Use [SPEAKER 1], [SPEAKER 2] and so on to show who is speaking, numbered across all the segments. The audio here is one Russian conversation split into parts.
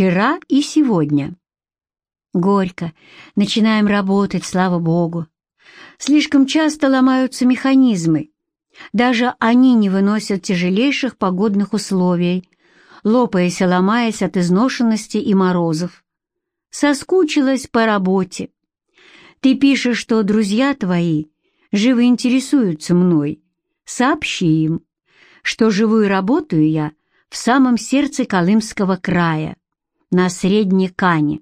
[SPEAKER 1] вчера и сегодня. Горько. Начинаем работать, слава Богу. Слишком часто ломаются механизмы. Даже они не выносят тяжелейших погодных условий, лопаясь и ломаясь от изношенности и морозов. Соскучилась по работе. Ты пишешь, что друзья твои живо интересуются мной. Сообщи им, что живу и работаю я в самом сердце Колымского края, на Средней Кане.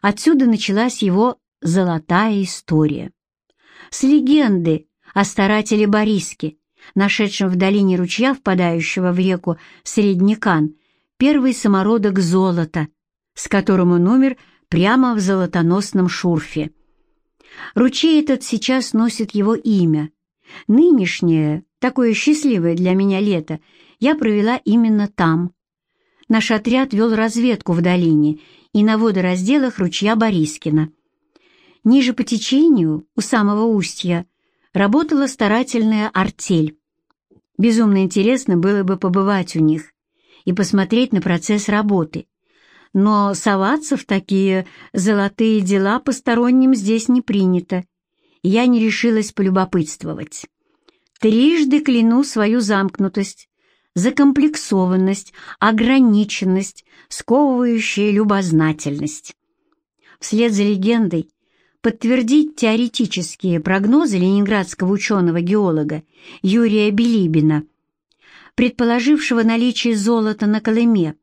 [SPEAKER 1] Отсюда началась его золотая история. С легенды о старателе Бориске, нашедшем в долине ручья, впадающего в реку Среднекан, первый самородок золота, с которым он умер прямо в золотоносном шурфе. Ручей этот сейчас носит его имя. Нынешнее, такое счастливое для меня лето, я провела именно там. Наш отряд вел разведку в долине и на водоразделах ручья Борискина. Ниже по течению, у самого устья, работала старательная артель. Безумно интересно было бы побывать у них и посмотреть на процесс работы. Но соваться в такие золотые дела посторонним здесь не принято. Я не решилась полюбопытствовать. Трижды кляну свою замкнутость, закомплексованность, ограниченность, сковывающая любознательность. Вслед за легендой подтвердить теоретические прогнозы ленинградского ученого-геолога Юрия Билибина, предположившего наличие золота на Колыме.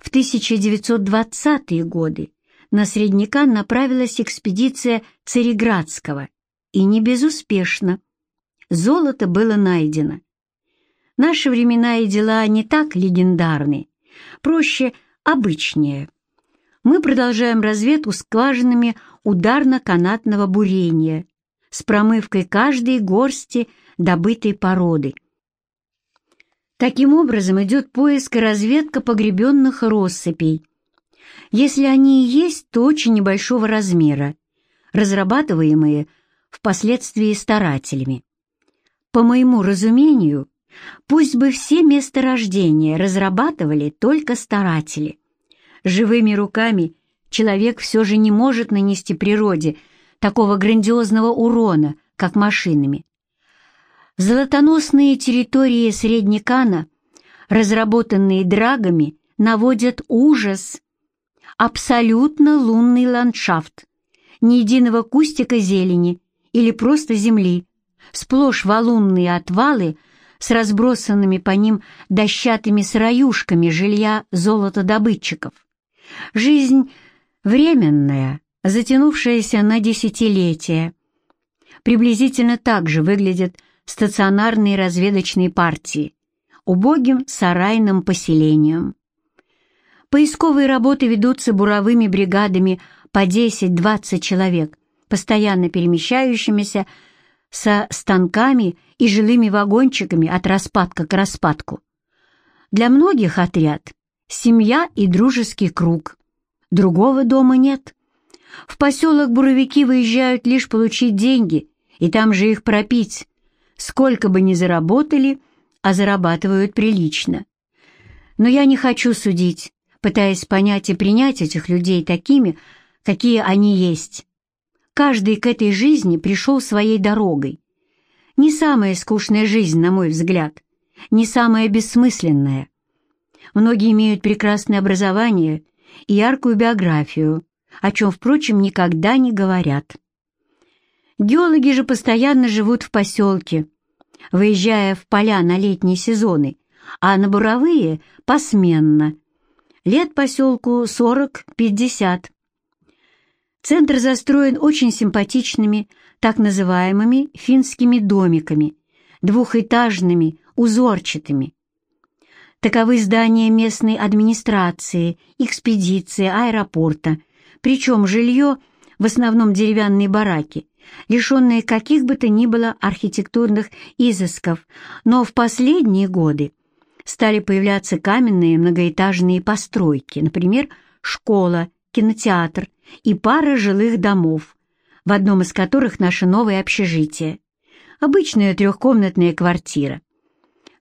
[SPEAKER 1] В 1920-е годы на Средняка направилась экспедиция Цареградского, и не безуспешно. Золото было найдено. Наши времена и дела не так легендарны, проще, обычнее. Мы продолжаем разведку скважинами ударно-канатного бурения с промывкой каждой горсти добытой породы. Таким образом идет поиск и разведка погребенных россыпей. Если они и есть, то очень небольшого размера, разрабатываемые впоследствии старателями. По моему разумению, пусть бы все месторождения разрабатывали только старатели. Живыми руками человек все же не может нанести природе такого грандиозного урона, как машинами. Золотоносные территории Среднекана, разработанные драгами, наводят ужас. Абсолютно лунный ландшафт, ни единого кустика зелени или просто земли, сплошь валунные отвалы с разбросанными по ним дощатыми сыроюшками жилья золотодобытчиков. Жизнь временная, затянувшаяся на десятилетия. Приблизительно так же выглядят стационарные разведочные партии, убогим сарайным поселением. Поисковые работы ведутся буровыми бригадами по 10-20 человек, постоянно перемещающимися со станками и жилыми вагончиками от распадка к распадку. Для многих отряд — семья и дружеский круг. Другого дома нет. В поселок буровики выезжают лишь получить деньги, и там же их пропить. Сколько бы ни заработали, а зарабатывают прилично. Но я не хочу судить, пытаясь понять и принять этих людей такими, какие они есть. Каждый к этой жизни пришел своей дорогой. Не самая скучная жизнь, на мой взгляд, не самая бессмысленная. Многие имеют прекрасное образование и яркую биографию, о чем, впрочем, никогда не говорят. Геологи же постоянно живут в поселке, выезжая в поля на летние сезоны, а на буровые — посменно. Лет поселку 40-50. Центр застроен очень симпатичными, так называемыми финскими домиками, двухэтажными, узорчатыми, Таковы здания местной администрации, экспедиции, аэропорта, причем жилье в основном деревянные бараки, лишенные каких бы то ни было архитектурных изысков, но в последние годы стали появляться каменные многоэтажные постройки, например, школа, кинотеатр и пара жилых домов, в одном из которых наше новое общежитие. Обычная трехкомнатная квартира.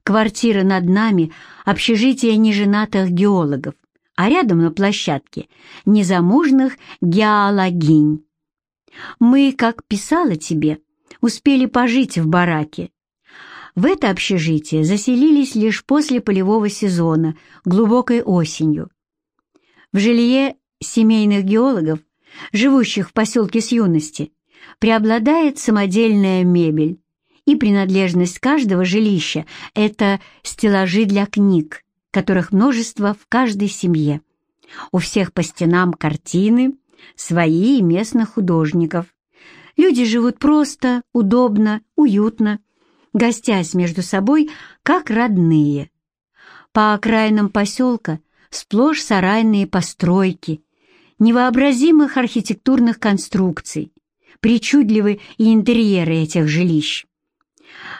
[SPEAKER 1] Квартира над нами — общежитие неженатых геологов, а рядом на площадке незамужных геологинь. Мы, как писала тебе, успели пожить в бараке. В это общежитие заселились лишь после полевого сезона, глубокой осенью. В жилье семейных геологов, живущих в поселке с юности, преобладает самодельная мебель, и принадлежность каждого жилища — это стеллажи для книг, которых множество в каждой семье. У всех по стенам картины, свои и местных художников. Люди живут просто, удобно, уютно, гостясь между собой, как родные. По окраинам поселка сплошь сарайные постройки, невообразимых архитектурных конструкций, причудливы и интерьеры этих жилищ.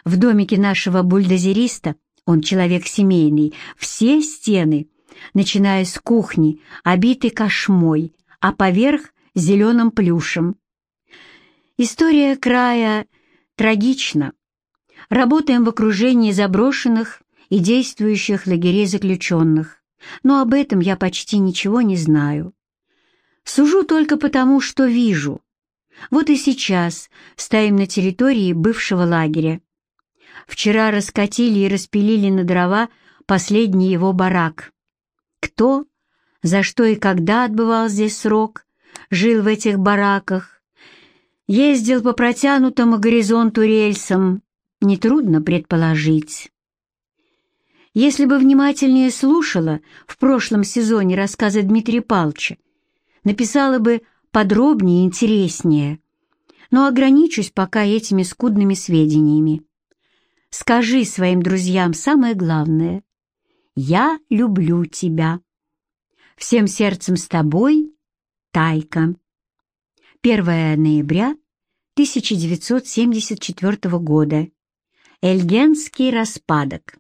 [SPEAKER 1] В домике нашего бульдозериста, он человек семейный, все стены, начиная с кухни, обиты кошмой, а поверх — зеленым плюшем. История края трагична. Работаем в окружении заброшенных и действующих лагерей заключенных, но об этом я почти ничего не знаю. Сужу только потому, что вижу. Вот и сейчас стоим на территории бывшего лагеря. Вчера раскатили и распилили на дрова последний его барак. Кто, за что и когда отбывал здесь срок, жил в этих бараках, ездил по протянутому горизонту рельсам, нетрудно предположить. Если бы внимательнее слушала в прошлом сезоне рассказы Дмитрия Палча, написала бы подробнее и интереснее, но ограничусь пока этими скудными сведениями. Скажи своим друзьям самое главное. Я люблю тебя. Всем сердцем с тобой, Тайка. 1 ноября 1974 года. Эльгенский распадок.